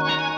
you